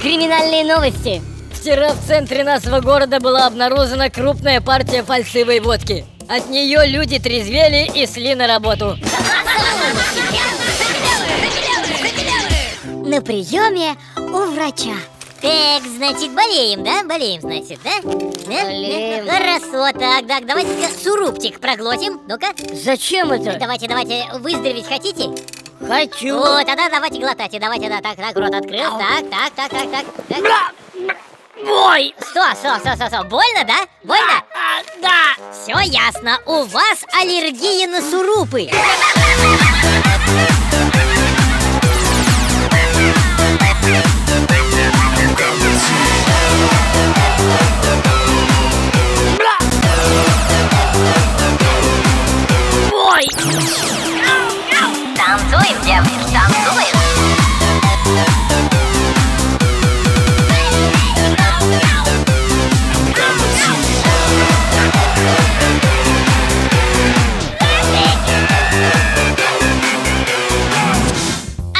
Криминальные новости. Вчера в центре нашего города была обнаружена крупная партия фальшивой водки. От нее люди трезвели и шли на работу. На приеме у врача. Так, значит, болеем, да? Болеем, значит, да? Болеем. Хорошо, так, так, давайте-ка сурубчик проглотим. Ну-ка. Зачем это? Давайте, давайте, выздороветь хотите? Хочу. Вот, тогда давайте глотайте, давайте, да, так, так, рот открыл, так, так, так, так, так, так. Ой! Что, что, что, что, что, больно, да? Больно? А, да! Все ясно, у вас аллергия на сурупы.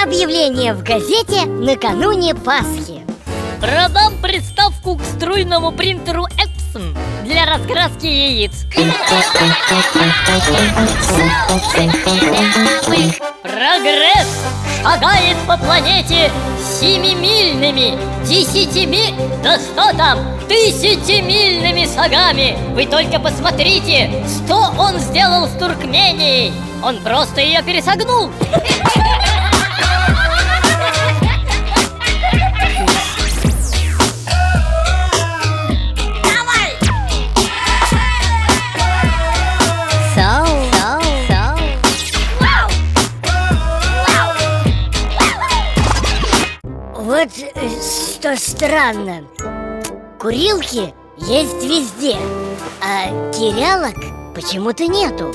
Объявление в газете накануне Пасхи. Продам приставку к струйному принтеру Epson для разкраски яиц. Шагает по планете семимильными, десятими, да что там, тысячемильными шагами. Вы только посмотрите, что он сделал с Туркменией. Он просто ее пересогнул. Вот э, что странно. Курилки есть везде, а терялок почему-то нету.